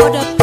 Hold up.